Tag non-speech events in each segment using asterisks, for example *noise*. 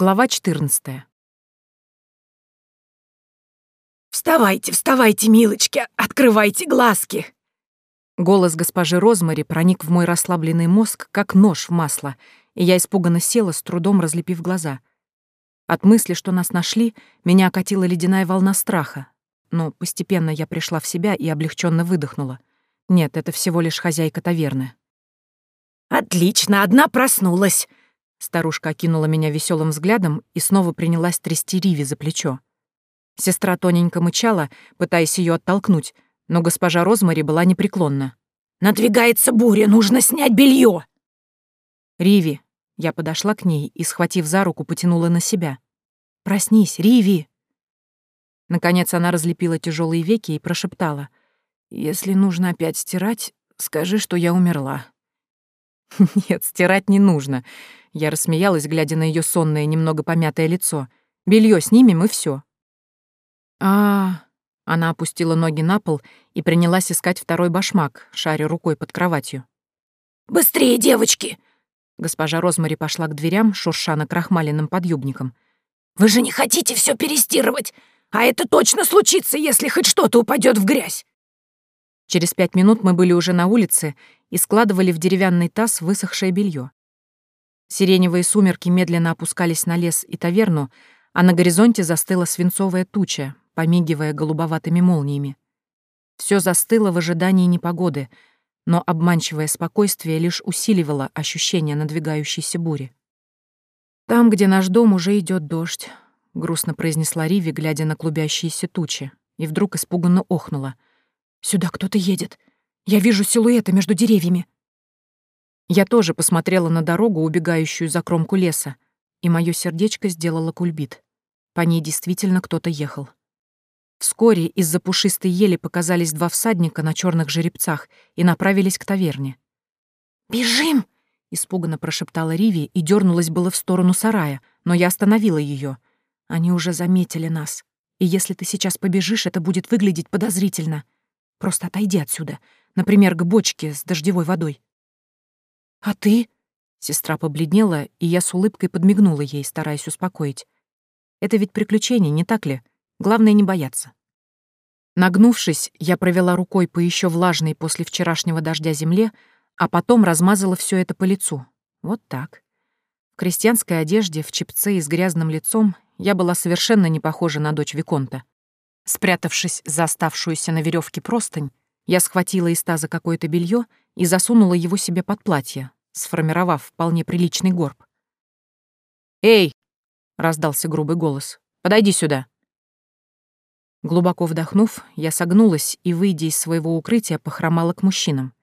Глава 14. «Вставайте, вставайте, милочки, открывайте глазки!» Голос госпожи Розмари проник в мой расслабленный мозг, как нож в масло, и я испуганно села, с трудом разлепив глаза. От мысли, что нас нашли, меня окатила ледяная волна страха, но постепенно я пришла в себя и облегченно выдохнула. Нет, это всего лишь хозяйка таверны. «Отлично, одна проснулась!» Старушка окинула меня веселым взглядом и снова принялась трясти Риви за плечо. Сестра тоненько мычала, пытаясь ее оттолкнуть, но госпожа Розмари была непреклонна. «Надвигается буря, нужно снять белье. «Риви!» Я подошла к ней и, схватив за руку, потянула на себя. «Проснись, Риви!» Наконец она разлепила тяжелые веки и прошептала. «Если нужно опять стирать, скажи, что я умерла». *laughs* «Нет, стирать не нужно. Я рассмеялась, глядя на ее сонное, немного помятое лицо. Белье снимем, и все. А, Она опустила ноги на пол и принялась искать второй башмак, шаря рукой под кроватью. «Быстрее, девочки!» Госпожа Розмари пошла к дверям, шурша на крахмаленным подъюбником. «Вы же не хотите все перестирывать, а это точно случится, если хоть что-то упадет в грязь!» Через пять минут мы были уже на улице и складывали в деревянный таз высохшее белье. Сиреневые сумерки медленно опускались на лес и таверну, а на горизонте застыла свинцовая туча, помигивая голубоватыми молниями. Все застыло в ожидании непогоды, но обманчивое спокойствие лишь усиливало ощущение надвигающейся бури. «Там, где наш дом, уже идет дождь», — грустно произнесла Риви, глядя на клубящиеся тучи, и вдруг испуганно охнула. «Сюда кто-то едет. Я вижу силуэты между деревьями». Я тоже посмотрела на дорогу, убегающую за кромку леса, и мое сердечко сделало кульбит. По ней действительно кто-то ехал. Вскоре из-за пушистой ели показались два всадника на черных жеребцах и направились к таверне. «Бежим!» — испуганно прошептала Риви и дернулась было в сторону сарая, но я остановила ее. Они уже заметили нас. И если ты сейчас побежишь, это будет выглядеть подозрительно. Просто отойди отсюда, например, к бочке с дождевой водой. «А ты?» Сестра побледнела, и я с улыбкой подмигнула ей, стараясь успокоить. «Это ведь приключение, не так ли? Главное, не бояться». Нагнувшись, я провела рукой по еще влажной после вчерашнего дождя земле, а потом размазала все это по лицу. Вот так. В крестьянской одежде, в чепце и с грязным лицом я была совершенно не похожа на дочь Виконта. Спрятавшись за оставшуюся на веревке простынь, я схватила из таза какое-то белье и засунула его себе под платье, сформировав вполне приличный горб. «Эй!» — раздался грубый голос. «Подойди сюда!» Глубоко вдохнув, я согнулась и, выйдя из своего укрытия, похромала к мужчинам.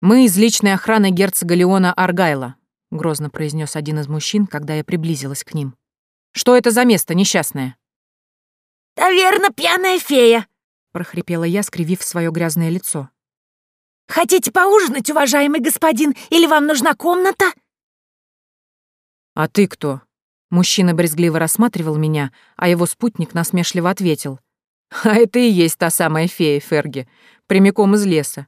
«Мы из личной охраны герцога Леона Аргайла», — грозно произнес один из мужчин, когда я приблизилась к ним. «Что это за место несчастное?» «Таверна пьяная фея», — прохрипела я, скривив свое грязное лицо. «Хотите поужинать, уважаемый господин, или вам нужна комната?» «А ты кто?» Мужчина брезгливо рассматривал меня, а его спутник насмешливо ответил. «А это и есть та самая фея Ферги, прямиком из леса».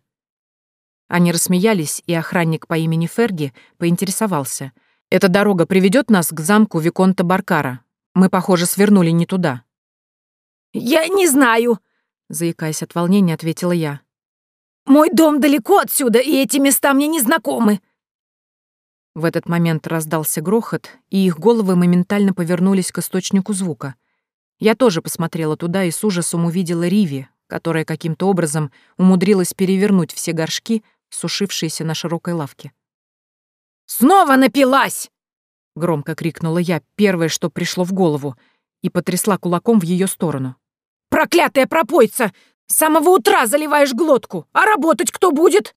Они рассмеялись, и охранник по имени Ферги поинтересовался. «Эта дорога приведет нас к замку Виконта Баркара. Мы, похоже, свернули не туда». «Я не знаю», заикаясь от волнения, ответила я. «Мой дом далеко отсюда, и эти места мне не знакомы». В этот момент раздался грохот, и их головы моментально повернулись к источнику звука. Я тоже посмотрела туда и с ужасом увидела Риви, которая каким-то образом умудрилась перевернуть все горшки, сушившиеся на широкой лавке. «Снова напилась!» — громко крикнула я, первое, что пришло в голову, и потрясла кулаком в ее сторону. Проклятая пропойца! С самого утра заливаешь глотку, а работать кто будет?»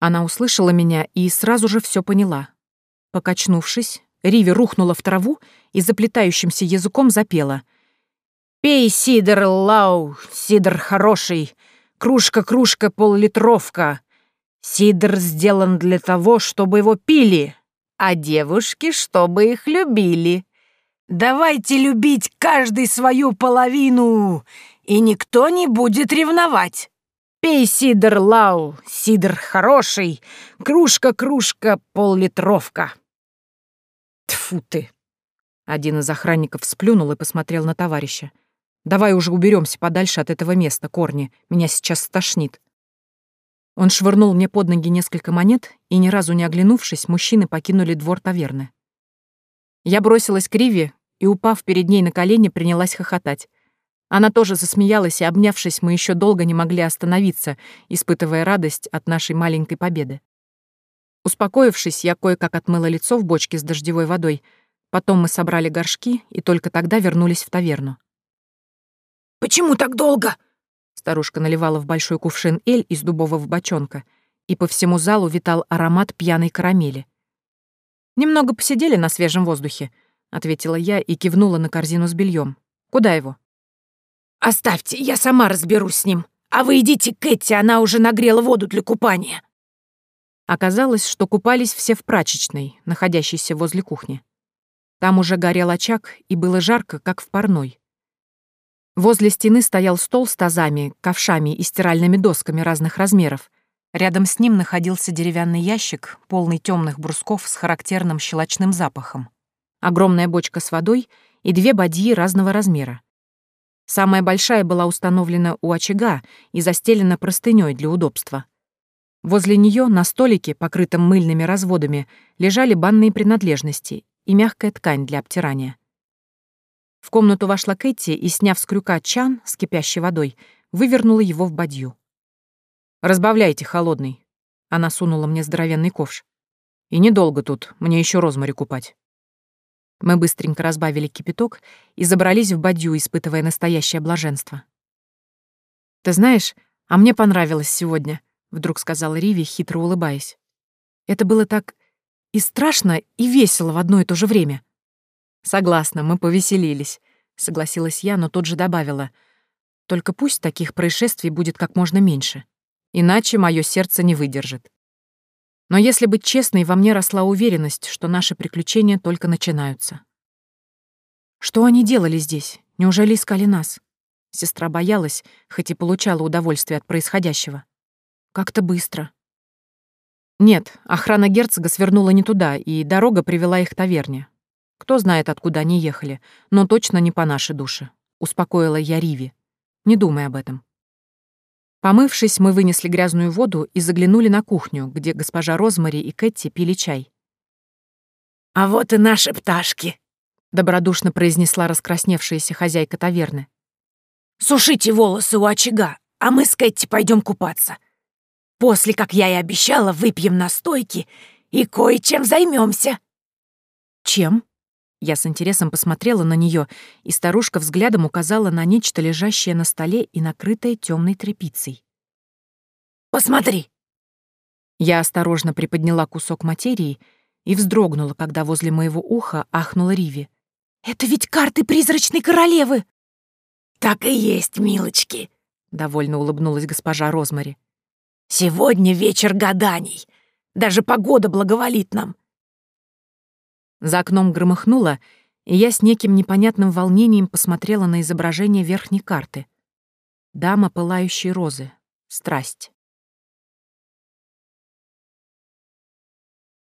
Она услышала меня и сразу же все поняла. Покачнувшись, Риви рухнула в траву и заплетающимся языком запела. «Пей, сидр, лау, сидр хороший, кружка-кружка поллитровка. Сидр сделан для того, чтобы его пили, а девушки, чтобы их любили». Давайте любить каждый свою половину, и никто не будет ревновать. Пей сидр, лау, сидр хороший, кружка-кружка, поллитровка. Тфу ты. Один из охранников сплюнул и посмотрел на товарища. «Давай уже уберемся подальше от этого места, Корни. Меня сейчас стошнит». Он швырнул мне под ноги несколько монет, и, ни разу не оглянувшись, мужчины покинули двор таверны. Я бросилась к Риве и, упав перед ней на колени, принялась хохотать. Она тоже засмеялась, и, обнявшись, мы еще долго не могли остановиться, испытывая радость от нашей маленькой победы. Успокоившись, я кое-как отмыла лицо в бочке с дождевой водой, потом мы собрали горшки и только тогда вернулись в таверну. «Почему так долго?» Старушка наливала в большой кувшин эль из дубового бочонка, и по всему залу витал аромат пьяной карамели. «Немного посидели на свежем воздухе», — ответила я и кивнула на корзину с бельем. «Куда его?» «Оставьте, я сама разберусь с ним. А вы идите к Этти, она уже нагрела воду для купания». Оказалось, что купались все в прачечной, находящейся возле кухни. Там уже горел очаг, и было жарко, как в парной. Возле стены стоял стол с тазами, ковшами и стиральными досками разных размеров. Рядом с ним находился деревянный ящик, полный темных брусков с характерным щелочным запахом. Огромная бочка с водой и две бадьи разного размера. Самая большая была установлена у очага и застелена простыней для удобства. Возле нее на столике, покрытом мыльными разводами, лежали банные принадлежности и мягкая ткань для обтирания. В комнату вошла Кэти и, сняв с крюка чан с кипящей водой, вывернула его в бадью. «Разбавляйте, холодный». Она сунула мне здоровенный ковш. «И недолго тут, мне еще розмари купать». Мы быстренько разбавили кипяток и забрались в бадью, испытывая настоящее блаженство. «Ты знаешь, а мне понравилось сегодня», — вдруг сказала Риви, хитро улыбаясь. «Это было так и страшно, и весело в одно и то же время». «Согласна, мы повеселились», — согласилась я, но тут же добавила. «Только пусть таких происшествий будет как можно меньше, иначе мое сердце не выдержит». Но если быть честной, во мне росла уверенность, что наши приключения только начинаются. Что они делали здесь? Неужели искали нас? Сестра боялась, хоть и получала удовольствие от происходящего. Как-то быстро. Нет, охрана герцога свернула не туда, и дорога привела их к таверне. Кто знает, откуда они ехали, но точно не по нашей душе. Успокоила я Риви. Не думай об этом. Помывшись, мы вынесли грязную воду и заглянули на кухню, где госпожа Розмари и Кэти пили чай. «А вот и наши пташки», — добродушно произнесла раскрасневшаяся хозяйка таверны. «Сушите волосы у очага, а мы с Кэти пойдем купаться. После, как я и обещала, выпьем настойки и кое-чем займемся. «Чем?» Я с интересом посмотрела на нее, и старушка взглядом указала на нечто, лежащее на столе и накрытое темной тряпицей. «Посмотри!» Я осторожно приподняла кусок материи и вздрогнула, когда возле моего уха ахнула Риви. «Это ведь карты призрачной королевы!» «Так и есть, милочки!» — довольно улыбнулась госпожа Розмари. «Сегодня вечер гаданий. Даже погода благоволит нам. За окном громыхнуло, и я с неким непонятным волнением посмотрела на изображение верхней карты. Дама пылающей розы. Страсть.